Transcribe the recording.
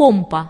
помпа.